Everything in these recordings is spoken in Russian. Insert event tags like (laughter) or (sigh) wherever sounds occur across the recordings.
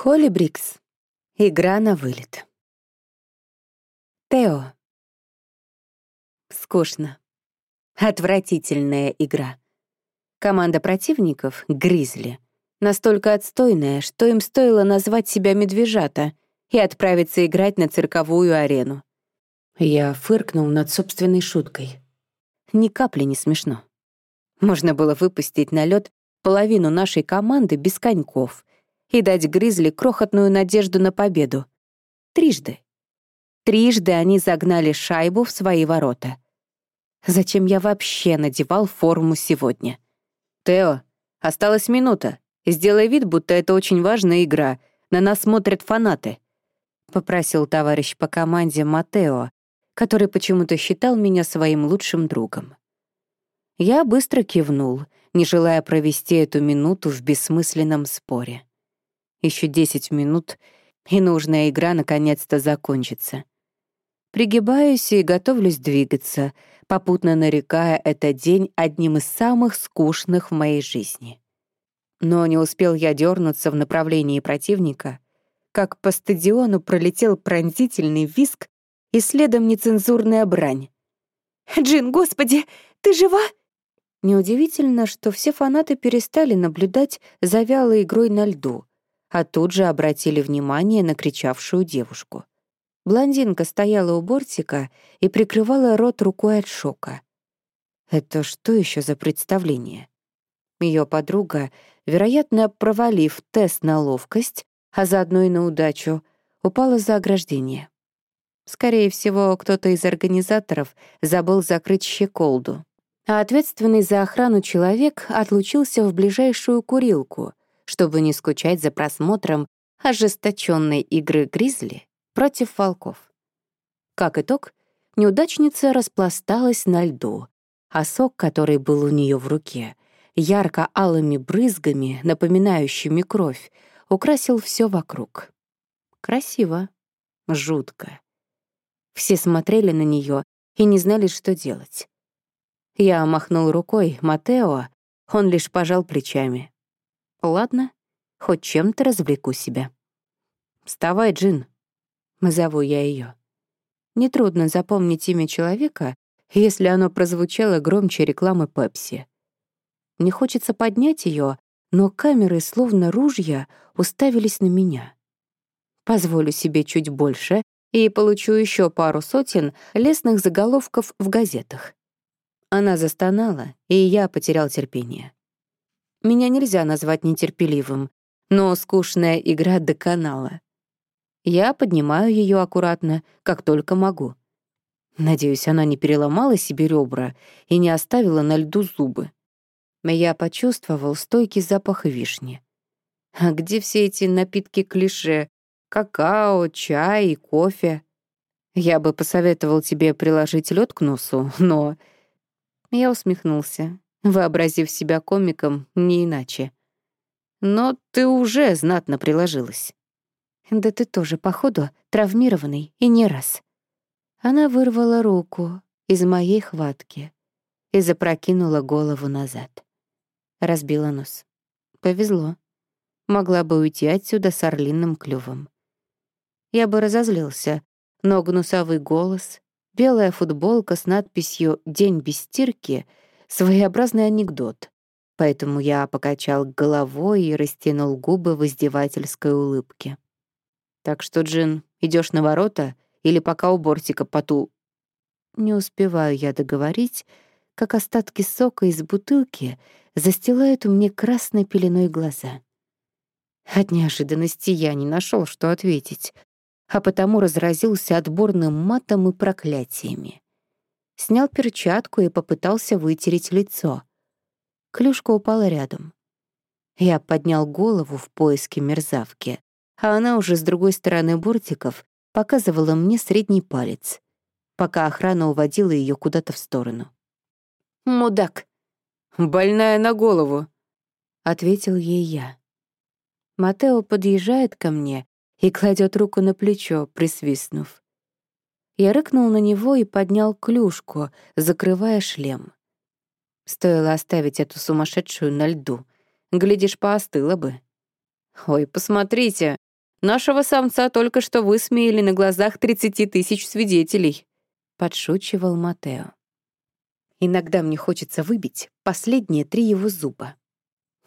Холли Брикс. Игра на вылет. Тео. Скучно. Отвратительная игра. Команда противников, Гризли, настолько отстойная, что им стоило назвать себя медвежата и отправиться играть на цирковую арену. Я фыркнул над собственной шуткой. Ни капли не смешно. Можно было выпустить на лед половину нашей команды без коньков и дать Гризли крохотную надежду на победу. Трижды. Трижды они загнали шайбу в свои ворота. Зачем я вообще надевал форму сегодня? «Тео, осталась минута. Сделай вид, будто это очень важная игра. На нас смотрят фанаты», — попросил товарищ по команде Матео, который почему-то считал меня своим лучшим другом. Я быстро кивнул, не желая провести эту минуту в бессмысленном споре. Еще десять минут, и нужная игра наконец-то закончится. Пригибаюсь и готовлюсь двигаться, попутно нарекая этот день одним из самых скучных в моей жизни. Но не успел я дернуться в направлении противника, как по стадиону пролетел пронзительный виск и следом нецензурная брань. «Джин, господи, ты жива?» Неудивительно, что все фанаты перестали наблюдать за вялой игрой на льду, а тут же обратили внимание на кричавшую девушку. Блондинка стояла у бортика и прикрывала рот рукой от шока. Это что еще за представление? Ее подруга, вероятно, провалив тест на ловкость, а заодно и на удачу, упала за ограждение. Скорее всего, кто-то из организаторов забыл закрыть щеколду, а ответственный за охрану человек отлучился в ближайшую курилку, чтобы не скучать за просмотром ожесточенной игры Гризли против волков. Как итог, неудачница распласталась на льду, а сок, который был у нее в руке, ярко-алыми брызгами, напоминающими кровь, украсил все вокруг. Красиво, жутко. Все смотрели на нее и не знали, что делать. Я махнул рукой Матео, он лишь пожал плечами. Ладно, хоть чем-то развлеку себя. «Вставай, Джин», — зову я ее. Нетрудно запомнить имя человека, если оно прозвучало громче рекламы Пепси. Не хочется поднять ее, но камеры, словно ружья, уставились на меня. Позволю себе чуть больше и получу еще пару сотен лесных заголовков в газетах. Она застонала, и я потерял терпение. Меня нельзя назвать нетерпеливым, но скучная игра до канала. Я поднимаю ее аккуратно, как только могу. Надеюсь, она не переломала себе ребра и не оставила на льду зубы. Я почувствовал стойкий запах вишни. А где все эти напитки-клише? Какао, чай и кофе? Я бы посоветовал тебе приложить лед к носу, но... Я усмехнулся вообразив себя комиком не иначе. Но ты уже знатно приложилась. Да ты тоже, походу, травмированный, и не раз. Она вырвала руку из моей хватки и запрокинула голову назад. Разбила нос. Повезло. Могла бы уйти отсюда с орлиным клювом. Я бы разозлился, но гнусавый голос, белая футболка с надписью «День без стирки» — своеобразный анекдот, поэтому я покачал головой и растянул губы в издевательской улыбке. «Так что, Джин, идешь на ворота или пока у бортика поту...» Не успеваю я договорить, как остатки сока из бутылки застилают мне красной пеленой глаза. От неожиданности я не нашел, что ответить, а потому разразился отборным матом и проклятиями снял перчатку и попытался вытереть лицо. Клюшка упала рядом. Я поднял голову в поиске мерзавки, а она уже с другой стороны бортиков показывала мне средний палец, пока охрана уводила ее куда-то в сторону. «Мудак!» «Больная на голову!» — ответил ей я. Матео подъезжает ко мне и кладет руку на плечо, присвистнув. Я рыкнул на него и поднял клюшку, закрывая шлем. Стоило оставить эту сумасшедшую на льду. Глядишь, поостыла бы. «Ой, посмотрите, Нашего самца только что высмеяли на глазах 30 тысяч свидетелей», — подшучивал Матео. Иногда мне хочется выбить последние три его зуба.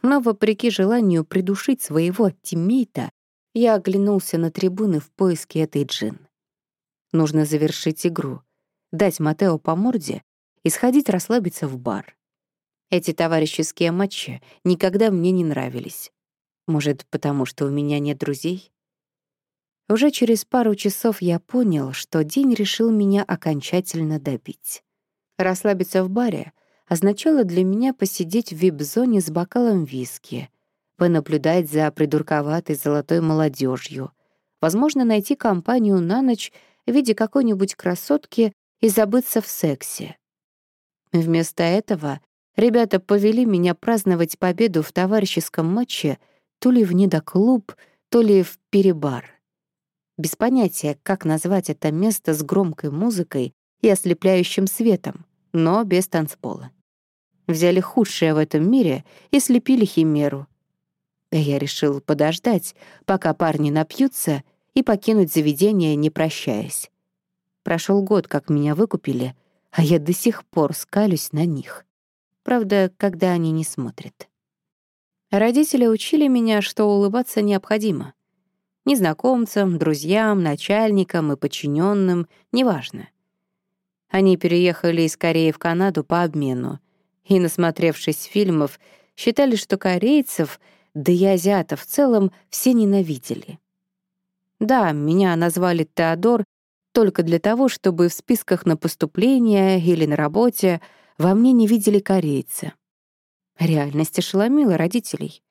Но, вопреки желанию придушить своего тиммейта, я оглянулся на трибуны в поиске этой джин. Нужно завершить игру, дать Матео по морде и сходить расслабиться в бар. Эти товарищеские матчи никогда мне не нравились. Может, потому что у меня нет друзей? Уже через пару часов я понял, что день решил меня окончательно добить. Расслабиться в баре означало для меня посидеть в вип-зоне с бокалом виски, понаблюдать за придурковатой золотой молодежью, возможно, найти компанию на ночь в виде какой-нибудь красотки и забыться в сексе. Вместо этого ребята повели меня праздновать победу в товарищеском матче то ли в недоклуб, то ли в перебар. Без понятия, как назвать это место с громкой музыкой и ослепляющим светом, но без танцпола взяли худшее в этом мире и слепили химеру. Я решил подождать, пока парни напьются, и покинуть заведение, не прощаясь. Прошел год, как меня выкупили, а я до сих пор скалюсь на них. Правда, когда они не смотрят. Родители учили меня, что улыбаться необходимо. Незнакомцам, друзьям, начальникам и подчиненным, неважно. Они переехали из Кореи в Канаду по обмену — и, насмотревшись фильмов, считали, что корейцев, да и азиатов в целом, все ненавидели. Да, меня назвали Теодор только для того, чтобы в списках на поступление или на работе во мне не видели корейца. Реальность ошеломила родителей.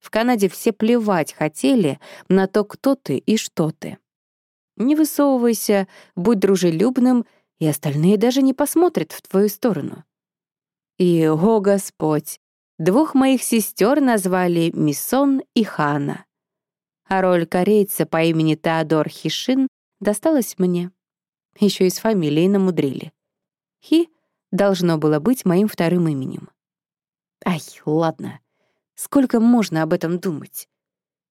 В Канаде все плевать хотели на то, кто ты и что ты. Не высовывайся, будь дружелюбным, и остальные даже не посмотрят в твою сторону. И, о Господь, двух моих сестер назвали Миссон и Хана. А роль корейца по имени Теодор Хишин досталась мне. Еще и с фамилией намудрили. Хи должно было быть моим вторым именем. Ай, ладно. Сколько можно об этом думать?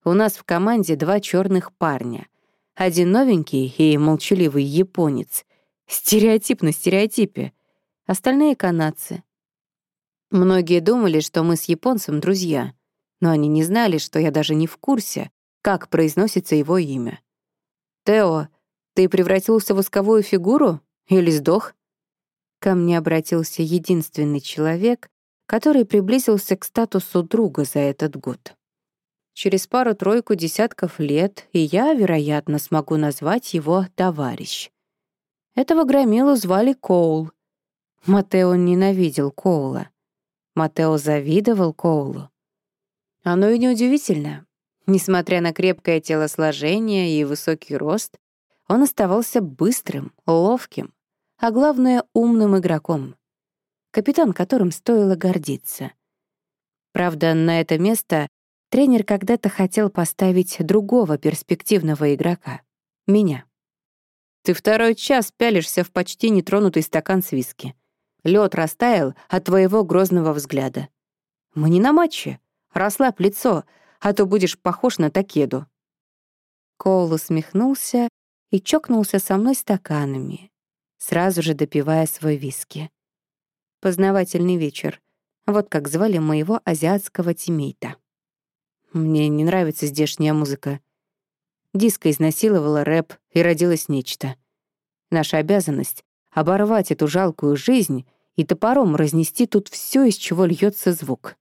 У нас в команде два черных парня. Один новенький и молчаливый японец. Стереотип на стереотипе. Остальные — канадцы. Многие думали, что мы с японцем друзья, но они не знали, что я даже не в курсе, как произносится его имя. «Тео, ты превратился в восковую фигуру или сдох?» Ко мне обратился единственный человек, который приблизился к статусу друга за этот год. Через пару-тройку десятков лет и я, вероятно, смогу назвать его товарищ. Этого громилу звали Коул. Матео ненавидел Коула. Матео завидовал Коулу. Оно и неудивительно. Несмотря на крепкое телосложение и высокий рост, он оставался быстрым, ловким, а главное — умным игроком. Капитан, которым стоило гордиться. Правда, на это место тренер когда-то хотел поставить другого перспективного игрока — меня. Ты второй час пялишься в почти нетронутый стакан с виски. Лед растаял от твоего грозного взгляда. Мы не на матче. Расслабь лицо, а то будешь похож на Такеду». Коул усмехнулся и чокнулся со мной стаканами, сразу же допивая свой виски. Познавательный вечер. Вот как звали моего азиатского тиммейта. Мне не нравится здешняя музыка. Диско изнасиловала рэп, и родилось нечто. Наша обязанность оборвать эту жалкую жизнь и топором разнести тут все, из чего льется звук.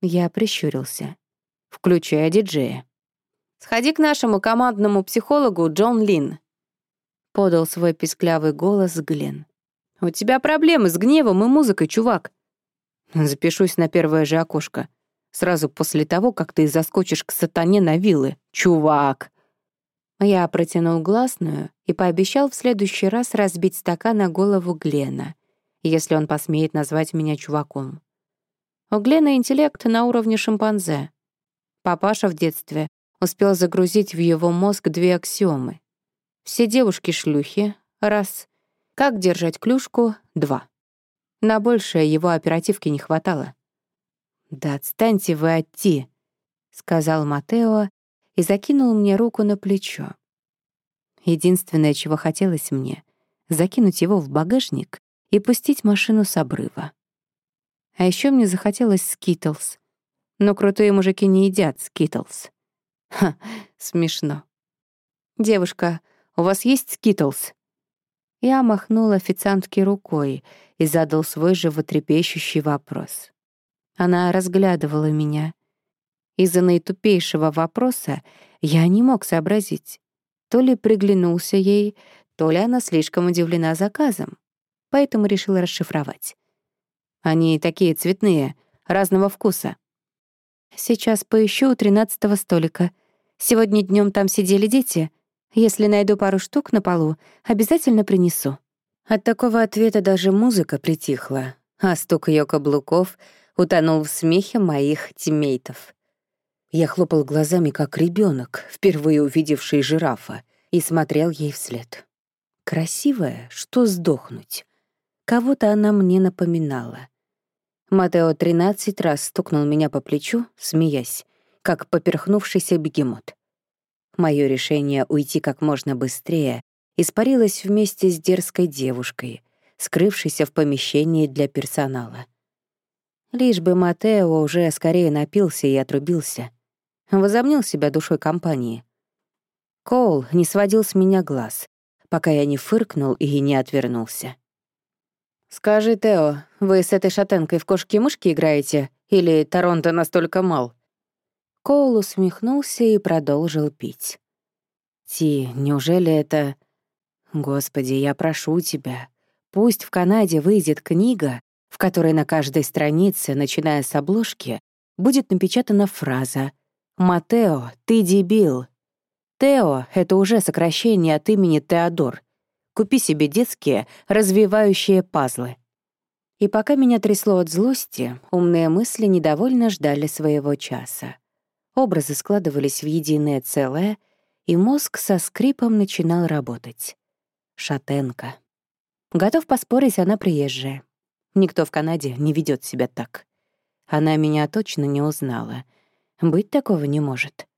Я прищурился, включая диджея. «Сходи к нашему командному психологу Джон Лин», — подал свой писклявый голос Глен. «У тебя проблемы с гневом и музыкой, чувак». Запишусь на первое же окошко. Сразу после того, как ты заскочишь к сатане на вилы. Чувак. Я протянул гласную и пообещал в следующий раз разбить стакан на голову Глена, если он посмеет назвать меня чуваком. У Глена интеллект на уровне шимпанзе. Папаша в детстве успел загрузить в его мозг две аксиомы. Все девушки шлюхи — раз. Как держать клюшку — два. На большее его оперативки не хватало. «Да отстаньте вы от Ти», — сказал Матео и закинул мне руку на плечо. Единственное, чего хотелось мне — закинуть его в багажник и пустить машину с обрыва. А еще мне захотелось скитлс. Но крутые мужики не едят скитлс. Ха, смешно. «Девушка, у вас есть скитлс?» Я махнул официантке рукой и задал свой животрепещущий вопрос. Она разглядывала меня. Из-за наитупейшего вопроса я не мог сообразить, то ли приглянулся ей, то ли она слишком удивлена заказом, поэтому решила расшифровать. Они такие цветные, разного вкуса. Сейчас поищу у тринадцатого столика. Сегодня днем там сидели дети. Если найду пару штук на полу, обязательно принесу. От такого ответа даже музыка притихла, а стук ее каблуков утонул в смехе моих тиммейтов. Я хлопал глазами, как ребенок, впервые увидевший жирафа, и смотрел ей вслед. Красивая, что сдохнуть. Кого-то она мне напоминала. Матео тринадцать раз стукнул меня по плечу, смеясь, как поперхнувшийся бегемот. Моё решение уйти как можно быстрее испарилось вместе с дерзкой девушкой, скрывшейся в помещении для персонала. Лишь бы Матео уже скорее напился и отрубился. Возомнил себя душой компании. Коул не сводил с меня глаз, пока я не фыркнул и не отвернулся. «Скажи, Тео, вы с этой шатенкой в кошки-мышки играете? Или Торонто настолько мал?» Коул усмехнулся и продолжил пить. «Ти, неужели это...» «Господи, я прошу тебя, пусть в Канаде выйдет книга, в которой на каждой странице, начиная с обложки, будет напечатана фраза «Матео, ты дебил». Тео — это уже сокращение от имени Теодор, Купи себе детские, развивающие пазлы. И пока меня трясло от злости, умные мысли недовольно ждали своего часа. Образы складывались в единое целое, и мозг со скрипом начинал работать. Шатенка. Готов поспорить, она приезжая. Никто в Канаде не ведет себя так. Она меня точно не узнала. Быть такого не может.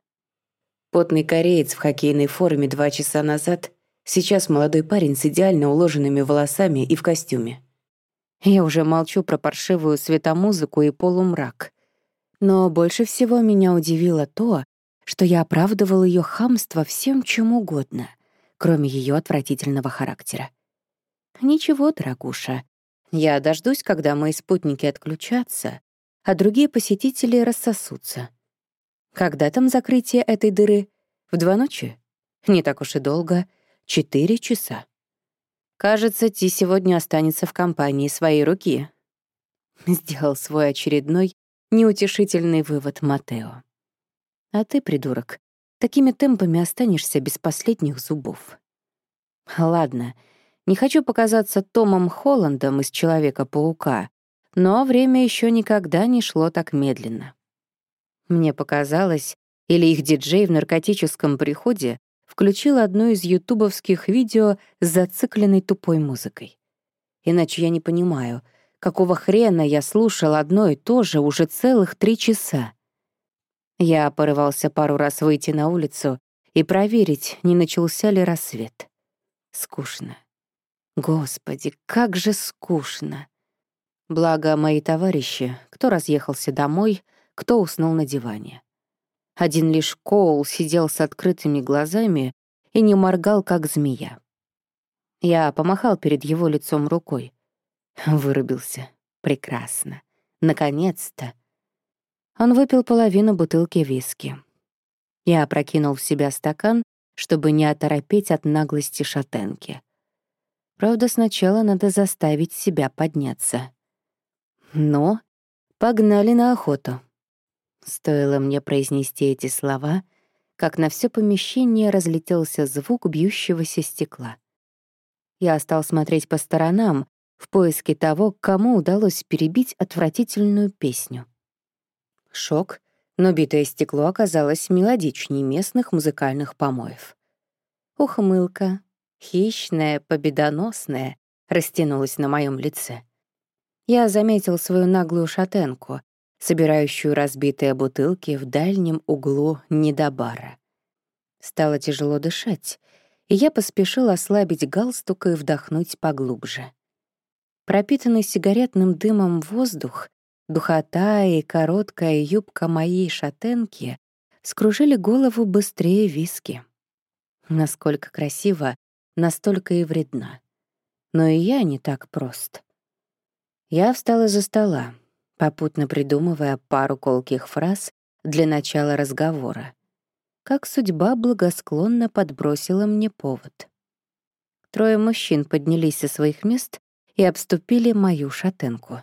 Потный кореец в хоккейной форме два часа назад Сейчас молодой парень с идеально уложенными волосами и в костюме. Я уже молчу про паршивую светомузыку и полумрак. Но больше всего меня удивило то, что я оправдывал ее хамство всем чем угодно, кроме ее отвратительного характера. Ничего, дорогуша, я дождусь, когда мои спутники отключатся, а другие посетители рассосутся. Когда там закрытие этой дыры? В два ночи? Не так уж и долго — Четыре часа. Кажется, Ти сегодня останется в компании своей руки. (laughs) Сделал свой очередной неутешительный вывод Матео. А ты, придурок, такими темпами останешься без последних зубов. Ладно, не хочу показаться Томом Холландом из «Человека-паука», но время еще никогда не шло так медленно. Мне показалось, или их диджей в наркотическом приходе включил одно из ютубовских видео с зацикленной тупой музыкой. Иначе я не понимаю, какого хрена я слушал одно и то же уже целых три часа. Я порывался пару раз выйти на улицу и проверить, не начался ли рассвет. Скучно. Господи, как же скучно. Благо, мои товарищи, кто разъехался домой, кто уснул на диване. Один лишь Коул сидел с открытыми глазами и не моргал, как змея. Я помахал перед его лицом рукой. Вырубился. Прекрасно. Наконец-то. Он выпил половину бутылки виски. Я опрокинул в себя стакан, чтобы не оторопеть от наглости шатенки. Правда, сначала надо заставить себя подняться. Но погнали на охоту. Стоило мне произнести эти слова, как на все помещение разлетелся звук бьющегося стекла. Я стал смотреть по сторонам в поиске того, кому удалось перебить отвратительную песню. Шок, но битое стекло оказалось мелодичнее местных музыкальных помоев. Ухмылка, хищная, победоносная, растянулась на моем лице. Я заметил свою наглую шатенку, собирающую разбитые бутылки в дальнем углу недобара. Стало тяжело дышать, и я поспешил ослабить галстук и вдохнуть поглубже. Пропитанный сигаретным дымом воздух, духота и короткая юбка моей шатенки скружили голову быстрее виски. Насколько красиво, настолько и вредна. Но и я не так прост. Я встала из-за стола, попутно придумывая пару колких фраз для начала разговора. Как судьба благосклонно подбросила мне повод. Трое мужчин поднялись со своих мест и обступили мою шатенку.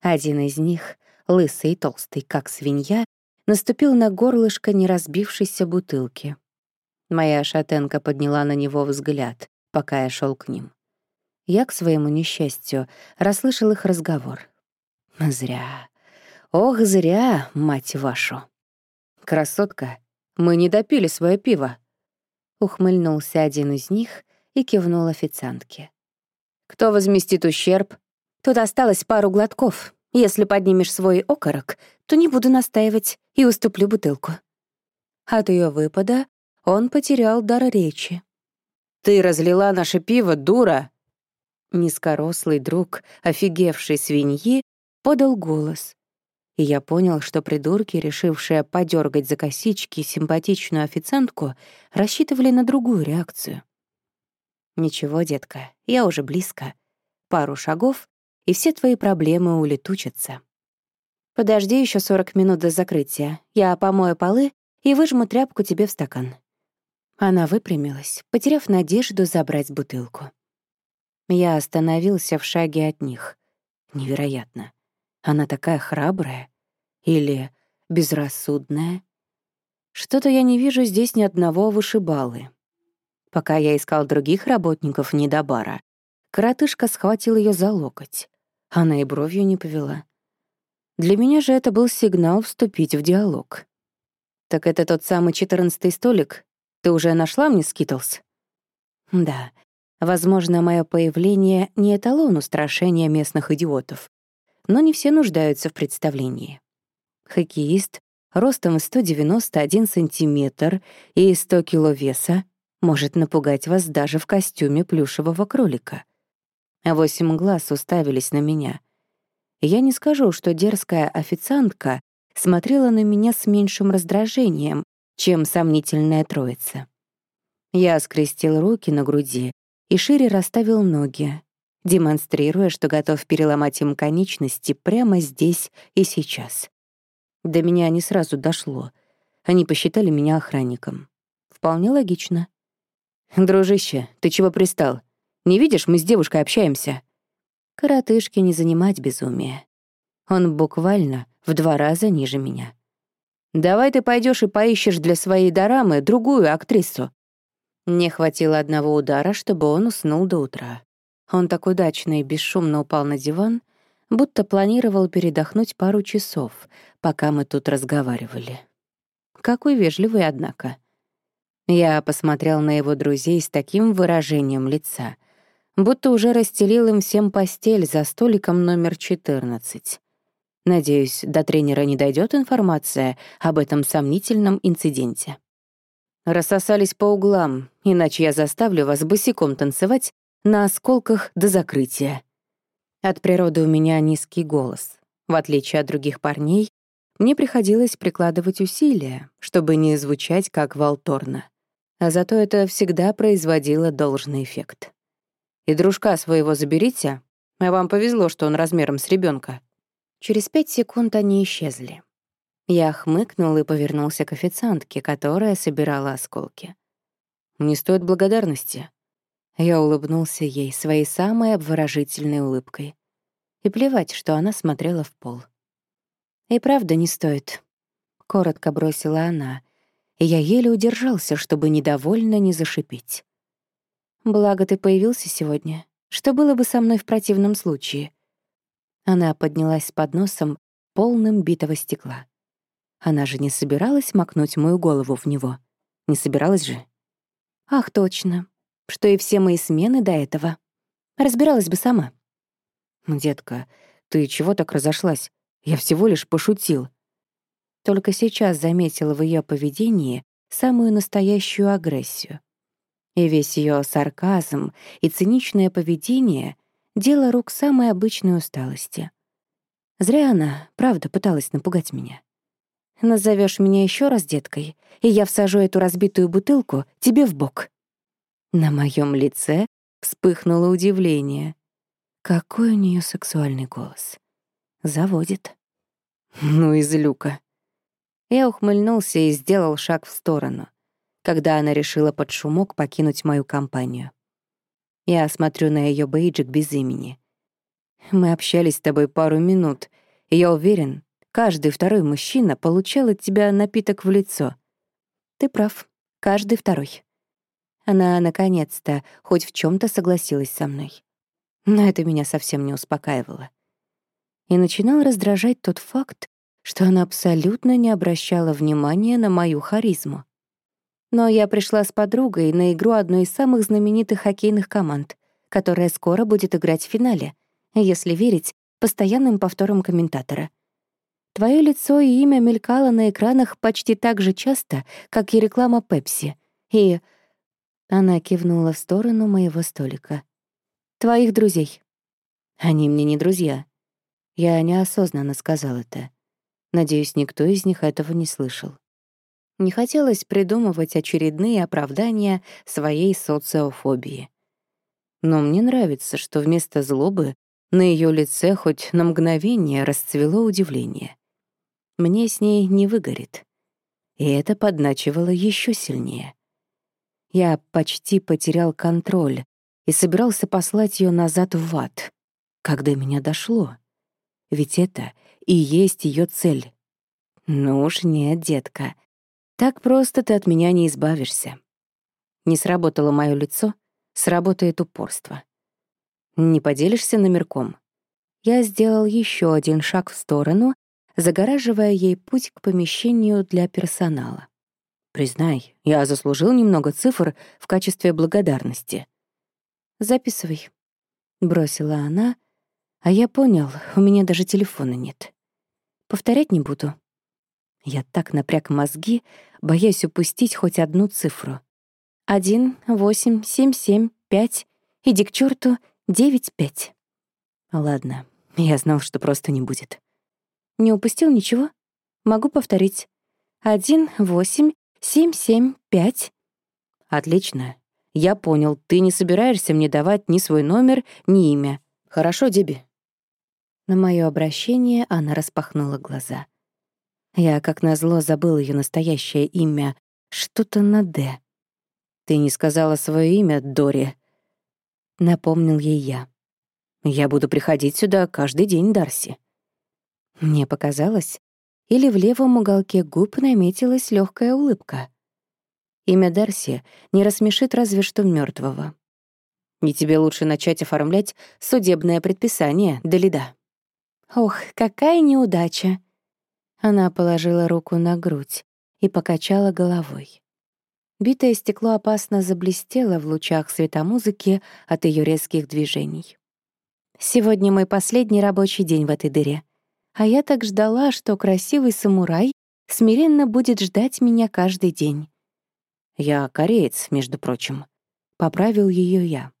Один из них, лысый и толстый, как свинья, наступил на горлышко неразбившейся бутылки. Моя шатенка подняла на него взгляд, пока я шел к ним. Я, к своему несчастью, расслышал их разговор. Зря. Ох, зря, мать вашу. Красотка, мы не допили свое пиво. Ухмыльнулся один из них и кивнул официантке. Кто возместит ущерб? Тут осталось пару глотков. Если поднимешь свой окорок, то не буду настаивать и уступлю бутылку. От ее выпада он потерял дар речи. «Ты разлила наше пиво, дура!» Низкорослый друг, офигевший свиньи, подал голос. И я понял, что придурки, решившие подергать за косички симпатичную официантку, рассчитывали на другую реакцию. «Ничего, детка, я уже близко. Пару шагов, и все твои проблемы улетучатся. Подожди еще 40 минут до закрытия. Я помою полы и выжму тряпку тебе в стакан». Она выпрямилась, потеряв надежду забрать бутылку. Я остановился в шаге от них. Невероятно. Она такая храбрая. Или безрассудная. Что-то я не вижу здесь ни одного вышибалы. Пока я искал других работников недобара, коротышка схватил ее за локоть. Она и бровью не повела. Для меня же это был сигнал вступить в диалог. «Так это тот самый четырнадцатый столик? Ты уже нашла мне Skittles?» «Да, Возможно, мое появление — не эталон устрашения местных идиотов, но не все нуждаются в представлении. Хоккеист ростом 191 сантиметр и 100 кило веса может напугать вас даже в костюме плюшевого кролика. Восемь глаз уставились на меня. Я не скажу, что дерзкая официантка смотрела на меня с меньшим раздражением, чем сомнительная троица. Я скрестил руки на груди и шире расставил ноги, демонстрируя, что готов переломать им конечности прямо здесь и сейчас. До меня не сразу дошло. Они посчитали меня охранником. Вполне логично. «Дружище, ты чего пристал? Не видишь, мы с девушкой общаемся». Коротышке не занимать безумие. Он буквально в два раза ниже меня. «Давай ты пойдешь и поищешь для своей дорамы другую актрису. Не хватило одного удара, чтобы он уснул до утра. Он так удачно и бесшумно упал на диван, будто планировал передохнуть пару часов, пока мы тут разговаривали. Какой вежливый, однако. Я посмотрел на его друзей с таким выражением лица, будто уже расстелил им всем постель за столиком номер 14. Надеюсь, до тренера не дойдет информация об этом сомнительном инциденте. Рассосались по углам, иначе я заставлю вас босиком танцевать на осколках до закрытия. От природы у меня низкий голос. В отличие от других парней, мне приходилось прикладывать усилия, чтобы не звучать как волторна. А зато это всегда производило должный эффект. И дружка своего заберите, а вам повезло, что он размером с ребенка. Через пять секунд они исчезли. Я хмыкнул и повернулся к официантке, которая собирала осколки. «Не стоит благодарности». Я улыбнулся ей своей самой обворожительной улыбкой. И плевать, что она смотрела в пол. «И правда не стоит», — коротко бросила она, и я еле удержался, чтобы недовольно не зашипеть. «Благо ты появился сегодня. Что было бы со мной в противном случае?» Она поднялась с подносом, полным битого стекла. Она же не собиралась макнуть мою голову в него. Не собиралась же? Ах, точно. Что и все мои смены до этого. Разбиралась бы сама. «Детка, ты чего так разошлась? Я всего лишь пошутил». Только сейчас заметила в ее поведении самую настоящую агрессию. И весь ее сарказм и циничное поведение — дело рук самой обычной усталости. Зря она, правда, пыталась напугать меня. Назовешь меня еще раз деткой, и я всажу эту разбитую бутылку тебе в бок. На моем лице вспыхнуло удивление. Какой у нее сексуальный голос. Заводит. Ну и злюка. Я ухмыльнулся и сделал шаг в сторону, когда она решила под шумок покинуть мою компанию. Я смотрю на ее бейджик без имени. Мы общались с тобой пару минут, и я уверен, каждый второй мужчина получал от тебя напиток в лицо. Ты прав, каждый второй. Она, наконец-то, хоть в чем то согласилась со мной. Но это меня совсем не успокаивало. И начинал раздражать тот факт, что она абсолютно не обращала внимания на мою харизму. Но я пришла с подругой на игру одной из самых знаменитых хоккейных команд, которая скоро будет играть в финале — если верить постоянным повторам комментатора. Твое лицо и имя мелькало на экранах почти так же часто, как и реклама Пепси. И она кивнула в сторону моего столика. Твоих друзей. Они мне не друзья. Я неосознанно сказал это. Надеюсь, никто из них этого не слышал. Не хотелось придумывать очередные оправдания своей социофобии. Но мне нравится, что вместо злобы на ее лице хоть на мгновение расцвело удивление. Мне с ней не выгорит. И это подначивало еще сильнее. Я почти потерял контроль и собирался послать ее назад в ад, когда меня дошло. Ведь это и есть ее цель. Ну уж нет, детка. Так просто ты от меня не избавишься. Не сработало мое лицо, сработает упорство. Не поделишься номерком? Я сделал еще один шаг в сторону, загораживая ей путь к помещению для персонала. Признай, я заслужил немного цифр в качестве благодарности. Записывай, бросила она, а я понял, у меня даже телефона нет. Повторять не буду. Я так напряг мозги, боясь упустить хоть одну цифру. Один, восемь, семь, семь, пять. Иди к черту Девять пять. Ладно, я знал, что просто не будет. Не упустил ничего? Могу повторить. Один, восемь, семь, семь, пять. Отлично. Я понял, ты не собираешься мне давать ни свой номер, ни имя. Хорошо, Деби? На мое обращение она распахнула глаза. Я, как назло, забыл ее настоящее имя. Что-то на «Д». «Ты не сказала свое имя, Дори», — напомнил ей я. «Я буду приходить сюда каждый день, Дарси». Мне показалось, или в левом уголке губ наметилась легкая улыбка. Имя Дарси не рассмешит разве что мертвого. И тебе лучше начать оформлять судебное предписание, Далида. Ох, какая неудача. Она положила руку на грудь и покачала головой. Битое стекло опасно заблестело в лучах светомузыки от ее резких движений. Сегодня мой последний рабочий день в этой дыре. А я так ждала, что красивый самурай смиренно будет ждать меня каждый день. Я кореец, между прочим. Поправил ее я.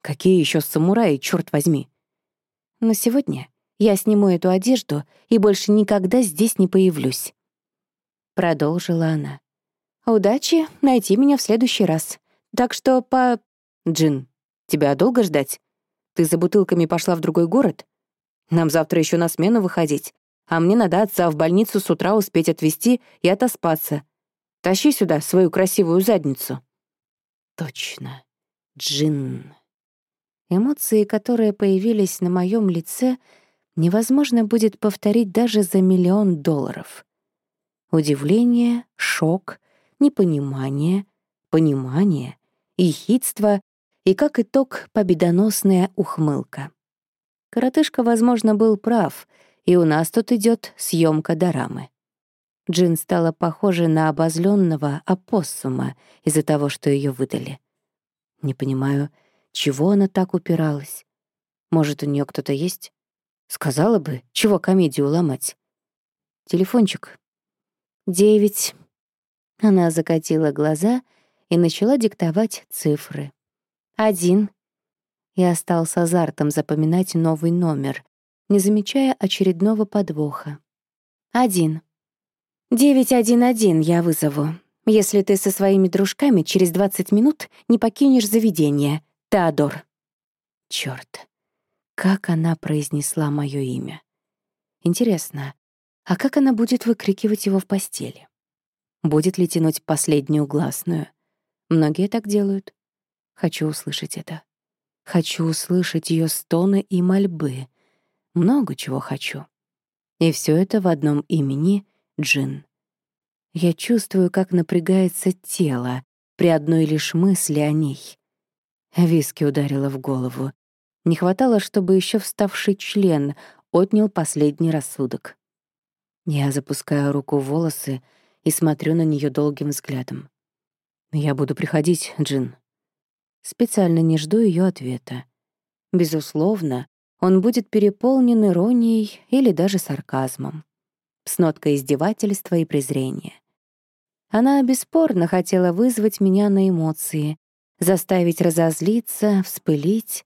Какие еще самураи, черт возьми? Но сегодня я сниму эту одежду и больше никогда здесь не появлюсь. Продолжила она. Удачи найти меня в следующий раз. Так что по... Джин, тебя долго ждать? Ты за бутылками пошла в другой город? Нам завтра еще на смену выходить, а мне надо отца в больницу с утра успеть отвезти и отоспаться. Тащи сюда свою красивую задницу. Точно. Джин. Эмоции, которые появились на моем лице, невозможно будет повторить даже за миллион долларов. Удивление, шок, непонимание, понимание, ехидство и, как итог, победоносная ухмылка. Коротышка, возможно, был прав, и у нас тут идет съемка дорамы. Джин стала похожа на обозленного опоссума из-за того, что ее выдали. Не понимаю, чего она так упиралась. Может, у нее кто-то есть? Сказала бы, чего комедию ломать. Телефончик. Девять, Она закатила глаза и начала диктовать цифры. Один. Я стал с азартом запоминать новый номер, не замечая очередного подвоха. Один. Девять один один я вызову, если ты со своими дружками через 20 минут не покинешь заведение, Теодор. Чёрт, как она произнесла моё имя. Интересно, а как она будет выкрикивать его в постели? Будет ли тянуть последнюю гласную? Многие так делают. Хочу услышать это. Хочу услышать ее стоны и мольбы. Много чего хочу. И все это в одном имени — Джин. Я чувствую, как напрягается тело при одной лишь мысли о ней. Виски ударила в голову. Не хватало, чтобы еще вставший член отнял последний рассудок. Я запускаю руку в волосы и смотрю на нее долгим взглядом. «Я буду приходить, Джин». Специально не жду ее ответа. Безусловно, он будет переполнен иронией или даже сарказмом, с ноткой издевательства и презрения. Она бесспорно хотела вызвать меня на эмоции, заставить разозлиться, вспылить.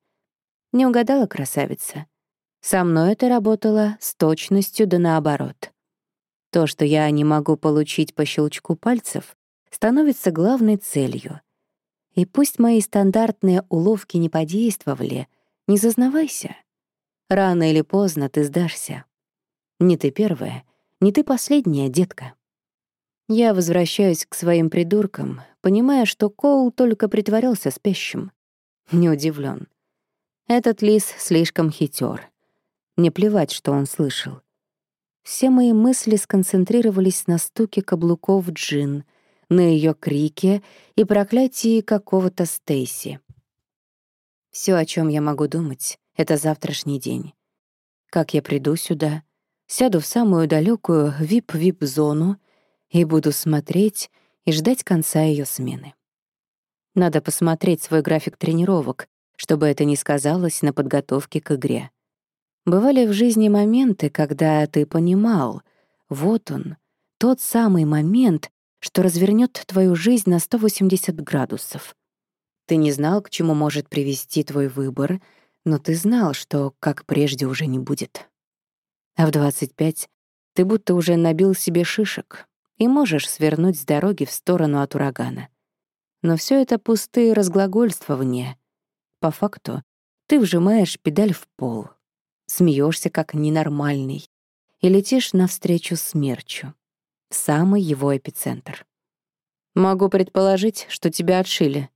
Не угадала красавица. Со мной это работало с точностью да наоборот. То, что я не могу получить по щелчку пальцев, становится главной целью. И пусть мои стандартные уловки не подействовали, не зазнавайся. Рано или поздно ты сдашься. Не ты первая, не ты последняя, детка. Я возвращаюсь к своим придуркам, понимая, что Коул только притворялся спящим. Не удивлен. Этот лис слишком хитер. Не плевать, что он слышал. Все мои мысли сконцентрировались на стуке каблуков Джин, на ее крике и проклятии какого-то Стейси. Все, о чем я могу думать, — это завтрашний день. Как я приду сюда, сяду в самую далекую вип-вип-зону и буду смотреть и ждать конца ее смены. Надо посмотреть свой график тренировок, чтобы это не сказалось на подготовке к игре. Бывали в жизни моменты, когда ты понимал, вот он, тот самый момент, что развернет твою жизнь на 180 градусов. Ты не знал, к чему может привести твой выбор, но ты знал, что как прежде уже не будет. А в 25 ты будто уже набил себе шишек, и можешь свернуть с дороги в сторону от урагана. Но все это пустые разглагольствования. По факту ты вжимаешь педаль в пол, смеешься как ненормальный и летишь навстречу смерчу, самый его эпицентр. Могу предположить, что тебя отшили.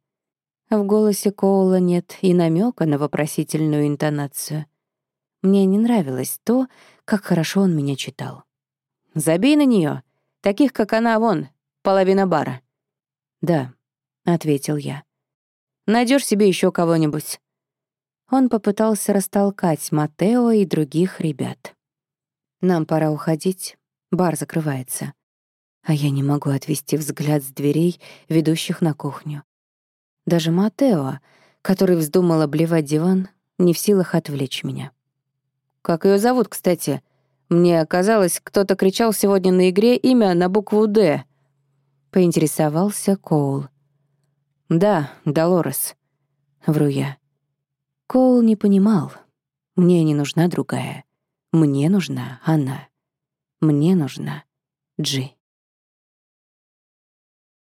В голосе Коула нет и намека на вопросительную интонацию. Мне не нравилось то, как хорошо он меня читал. «Забей на нее, Таких, как она, вон, половина бара». «Да», — ответил я. Найдешь себе еще кого-нибудь». Он попытался растолкать Матео и других ребят. «Нам пора уходить, бар закрывается». А я не могу отвести взгляд с дверей, ведущих на кухню. Даже Матео, который вздумал обливать диван, не в силах отвлечь меня. «Как ее зовут, кстати?» Мне казалось, кто-то кричал сегодня на игре имя на букву «Д». Поинтересовался Коул. «Да, Долорес», — вру я. Коул не понимал. Мне не нужна другая. Мне нужна она. Мне нужна Джи.